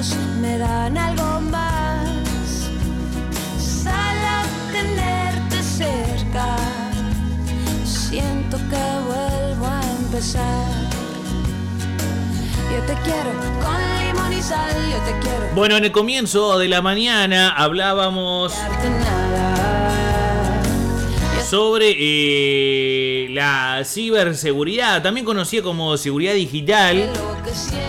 ojos me dan algo más. Sal a tenerte cerca, siento que vuelvo a empezar. Yo te quiero con limón y sal, yo te quiero. Bueno, en el comienzo de la mañana hablábamos sobre eh, la ciberseguridad, también conocida como seguridad digital.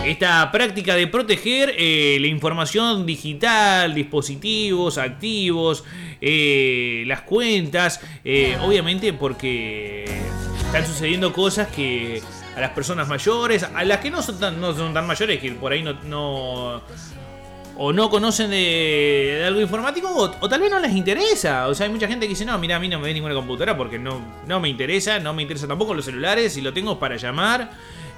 Esta práctica de proteger eh, la información digital, dispositivos, activos, eh, las cuentas, obviamente porque están sucediendo cosas que a las personas mayores, a las que no son tan, no son tan mayores, que por ahí no o no conocen de, algo informático o, tal vez no les interesa. O sea, hay mucha gente que dice, no, mira, a mí no me ve ninguna computadora porque no, no me interesa, no me interesa tampoco los celulares, si lo tengo para llamar.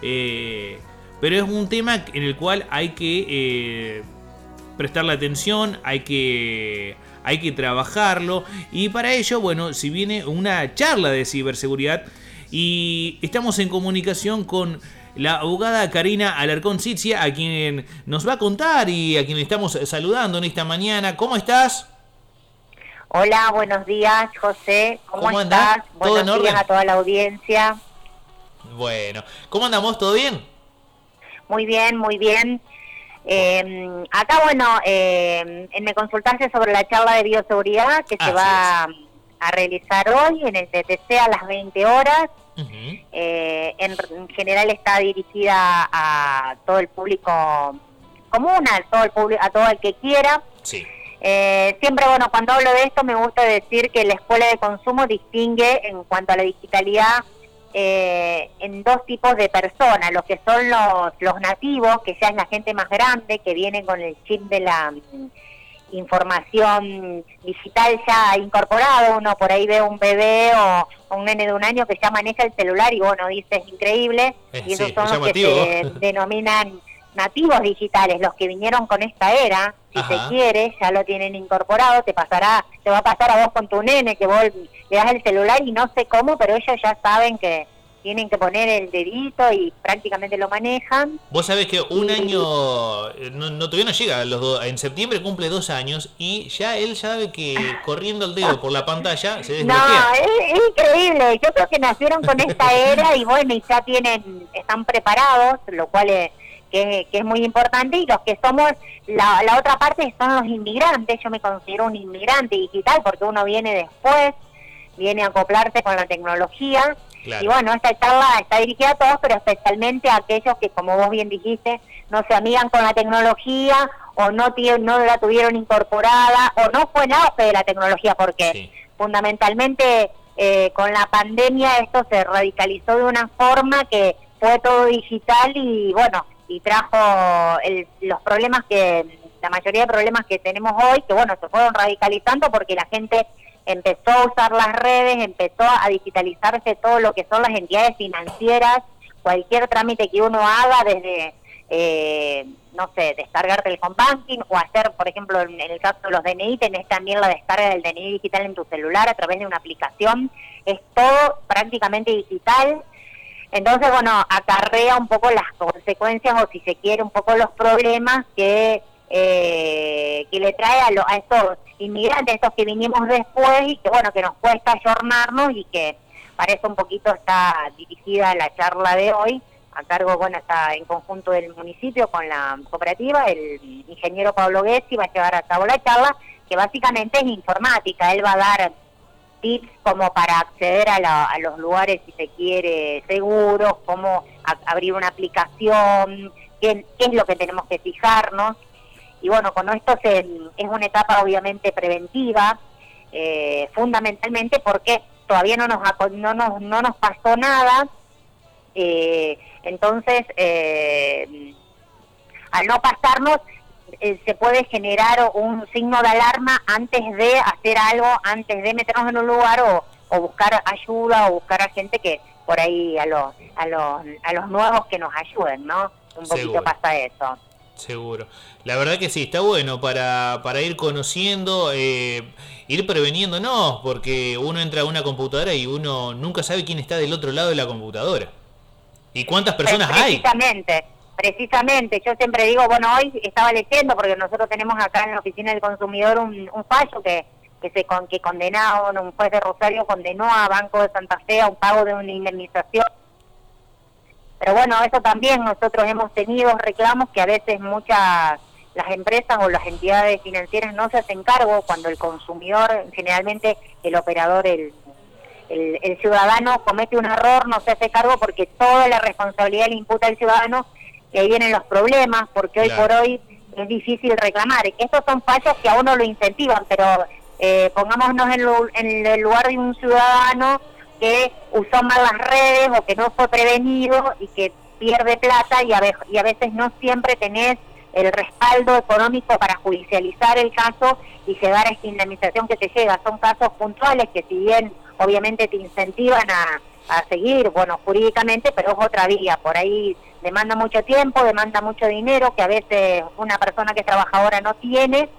Eh, pero es un tema en el cual hay que eh, prestarle atención, hay que, hay que trabajarlo. Y para ello, bueno, si viene una charla de ciberseguridad y estamos en comunicación con la abogada Karina Alarcón Sitzia, a quien nos va a contar y a quien estamos saludando en esta mañana. ¿Cómo estás? Hola, buenos días, José. ¿Cómo, estás? Buenos días a toda la audiencia. Bueno, ¿cómo andamos? ¿Todo bien? Muy bien, muy bien. Em, acá, bueno, eh, me consultaste sobre la charla de bioseguridad que se va a realizar hoy en el TTC a las 20 horas. Eh, en, general está dirigida a todo el público común, a todo el público, a todo el que quiera. Eh, siempre, bueno, cuando hablo de esto me gusta decir que la escuela de consumo distingue en cuanto a la digitalidad eh, en dos tipos de personas, los que son los, los nativos, que ya es la gente más grande, que viene con el chip de la información digital ya incorporado, uno por ahí ve un bebé o, un nene de un año que ya maneja el celular y bueno, dice es increíble, y esos son los que se denominan nativos digitales, los que vinieron con esta era, si se quiere, ya lo tienen incorporado, te pasará, te va a pasar a vos con tu nene que vos le das el celular y no sé cómo, pero ellos ya saben que tienen que poner el dedito y prácticamente lo manejan. Vos sabés que un año, eh, no, todavía no llega, los dos, en septiembre cumple dos años y ya él sabe que corriendo el dedo por la pantalla se desbloquea. No, es, increíble, yo creo que nacieron con esta era y bueno, y ya tienen, están preparados, lo cual es, que, es muy importante y los que somos, la, la otra parte son los inmigrantes, yo me considero un inmigrante digital porque uno viene después, viene a acoplarse con la tecnología y bueno, esta charla está dirigida a todos, pero especialmente a aquellos que, como vos bien dijiste, no se amigan con la tecnología o no, no la tuvieron incorporada o no fue nada de la tecnología, porque fundamentalmente eh, con la pandemia esto se radicalizó de una forma que fue todo digital y bueno, y trajo los problemas que, la mayoría de problemas que tenemos hoy, que bueno, se fueron radicalizando porque la gente empezó a usar las redes, empezó a digitalizarse todo lo que son las entidades financieras, cualquier trámite que uno haga desde, eh, no sé, descargarte el home banking o hacer, por ejemplo, en el caso de los DNI, tenés también la descarga del DNI digital en tu celular a través de una aplicación, es todo prácticamente digital. Entonces, bueno, acarrea un poco las consecuencias o si se quiere un poco los problemas que eh, que le trae a, a estos inmigrantes, estos que vinimos después y que bueno, que nos cuesta ayornarnos y que para eso un poquito está dirigida la charla de hoy, a cargo, bueno, está en conjunto del municipio con la cooperativa, el ingeniero Pablo Gessi va a llevar a cabo la charla, que básicamente es informática, él va a dar tips como para acceder a, a los lugares, si se quiere, seguros, cómo abrir una aplicación, qué, qué es lo que tenemos que fijarnos, y bueno, con esto se, es una etapa obviamente preventiva, eh, fundamentalmente porque todavía no nos, no nos, no nos pasó nada, eh, entonces eh, al no pasarnos se puede generar un signo de alarma antes de hacer algo, antes de meternos en un lugar o, o buscar ayuda o buscar a gente que por ahí a los, a los, a los nuevos que nos ayuden, ¿no? Un poquito pasa eso. Seguro. La verdad que sí, está bueno para, para ir conociendo, eh, ir preveniéndonos, porque uno entra a una computadora y uno nunca sabe quién está del otro lado de la computadora. ¿Y cuántas personas hay? precisamente, yo siempre digo, bueno, hoy estaba leyendo, porque nosotros tenemos acá en la oficina del consumidor un, fallo que que se con, que condenaron, un juez de Rosario condenó a Banco de Santa Fe a un pago de una indemnización. Pero bueno, eso también nosotros hemos tenido reclamos que a veces muchas las empresas o las entidades financieras no se hacen cargo cuando el consumidor, generalmente el operador, el, el, ciudadano comete un error, no se hace cargo porque toda la responsabilidad le imputa al ciudadano y ahí vienen los problemas, porque hoy por hoy es difícil reclamar. Estos son fallos que a uno lo incentivan, pero eh, pongámonos en, el lugar de un ciudadano que usó mal las redes o que no fue prevenido y que pierde plata y a, y a veces no siempre tenés el respaldo económico para judicializar el caso y llegar a esta indemnización que te llega. Son casos puntuales que si bien obviamente te incentivan a, a seguir, bueno, jurídicamente, pero es otra vía. Por ahí demanda mucho tiempo, demanda mucho dinero que a veces una persona que es trabajadora no tiene.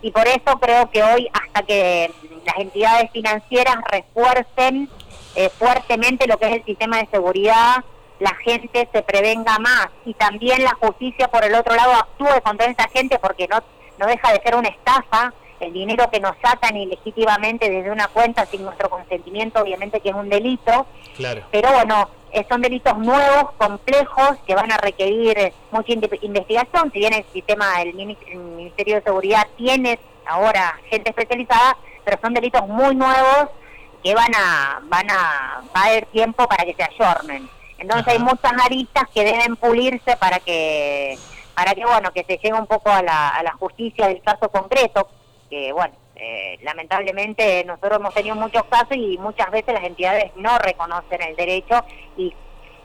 Y por eso creo que hoy, hasta que las entidades financieras refuercen eh, fuertemente lo que es el sistema de seguridad, la gente se prevenga más y también la justicia por el otro lado actúe contra esa gente porque no, no deja de ser una estafa el dinero que nos sacan ilegítimamente desde una cuenta sin nuestro consentimiento, obviamente que es un delito. Claro. Pero bueno, eh, son delitos nuevos, complejos, que van a requerir mucha investigación. Si bien el sistema, el Ministerio de Seguridad tiene ahora gente especializada, pero son delitos muy nuevos que van a, van a, va a haber tiempo para que se ayornen. Entonces hay muchas aristas que deben pulirse para que, para que bueno, que se llegue un poco a la, a la justicia del caso concreto, que bueno, eh, lamentablemente nosotros hemos tenido muchos casos y muchas veces las entidades no reconocen el derecho y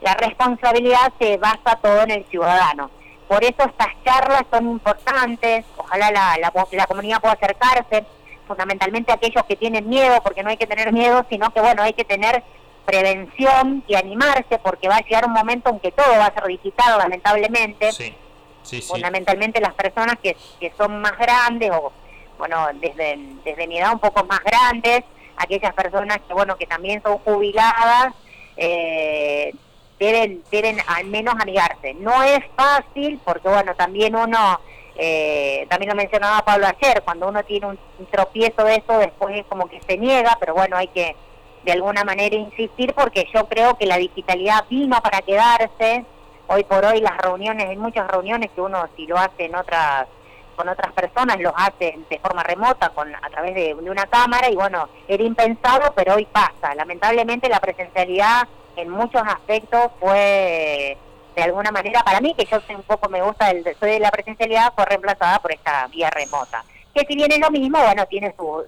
la responsabilidad se basa todo en el ciudadano. Por eso estas charlas son importantes, ojalá la, la, la comunidad pueda acercarse, fundamentalmente aquellos que tienen miedo, porque no hay que tener miedo, sino que bueno, hay que tener prevención y animarse porque va a llegar un momento en que todo va a ser digital, lamentablemente. Sí, sí, Fundamentalmente las personas que, que son más grandes o, bueno, desde, desde mi edad un poco más grandes, aquellas personas que, bueno, que también son jubiladas, eh, deben, deben al menos amigarse. No es fácil porque, bueno, también uno... Eh, también lo mencionaba Pablo ayer, cuando uno tiene un, tropiezo de eso, después es como que se niega, pero bueno, hay que de alguna manera insistir porque yo creo que la digitalidad vino para quedarse. Hoy por hoy las reuniones, hay muchas reuniones que uno si lo hace en otras con otras personas los hace de forma remota con a través de, una cámara y bueno, era impensado, pero hoy pasa. Lamentablemente la presencialidad en muchos aspectos fue de alguna manera para mí que yo soy un poco me gusta del soy de la presencialidad fue reemplazada por esta vía remota. Que si bien es lo mismo, bueno, tiene sus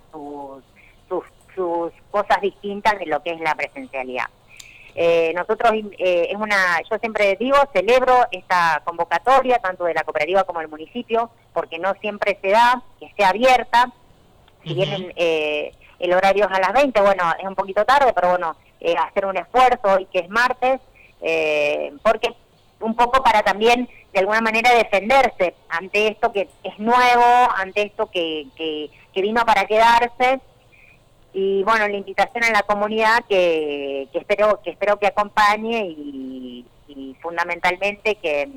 sus cosas distintas de lo que es la presencialidad. Eh, nosotros, eh, es una, yo siempre digo, celebro esta convocatoria, tanto de la cooperativa como del municipio, porque no siempre se da, que esté abierta. Si bien eh, el horario es a las 20, bueno, es un poquito tarde, pero bueno, hacer un esfuerzo hoy que es martes, porque un poco para también de alguna manera defenderse ante esto que es nuevo, ante esto que, que, vino para quedarse y bueno, la invitación a la comunidad que, que espero que espero que acompañe y, fundamentalmente que,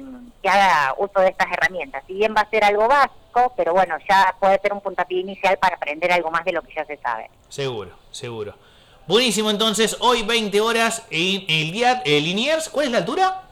haga uso de estas herramientas. Si bien va a ser algo básico, pero bueno, ya puede ser un puntapié inicial para aprender algo más de lo que ya se sabe. Seguro, seguro. Buenísimo, entonces, hoy 20 horas en el día, Liniers, ¿cuál es la altura?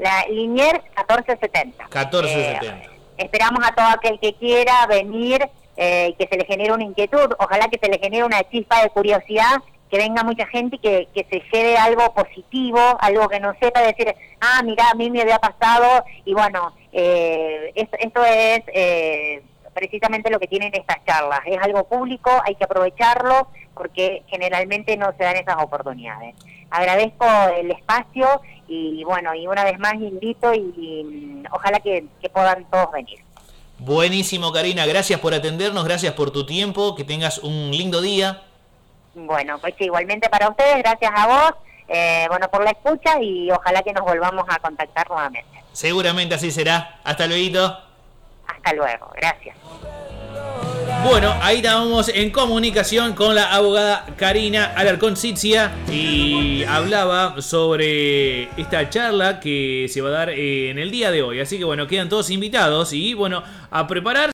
La Liniers 1470. 1470. Eh, esperamos a todo aquel que quiera venir eh, que se le genere una inquietud, ojalá que se le genere una chispa de curiosidad, que venga mucha gente y que, que se lleve algo positivo, algo que no sepa decir, ah, mira, a mí me había pasado, y bueno, eh, esto, es eh, precisamente lo que tienen estas charlas, es algo público, hay que aprovecharlo, porque generalmente no se dan esas oportunidades. Agradezco el espacio y bueno, y una vez más invito y, ojalá que puedan todos venir. Buenísimo, Karina. Gracias por atendernos, gracias por tu tiempo. Que tengas un lindo día. Bueno, pues igualmente para ustedes, gracias a vos, eh, bueno, por la escucha y ojalá que nos volvamos a contactar nuevamente. Seguramente así será. Hasta luego. Hasta luego, gracias. Bueno, ahí estábamos en comunicación con la abogada Karina Alarcón Sitzia y hablaba sobre esta charla que se va a dar en el día de hoy. Así que bueno, quedan todos invitados y bueno, a preparar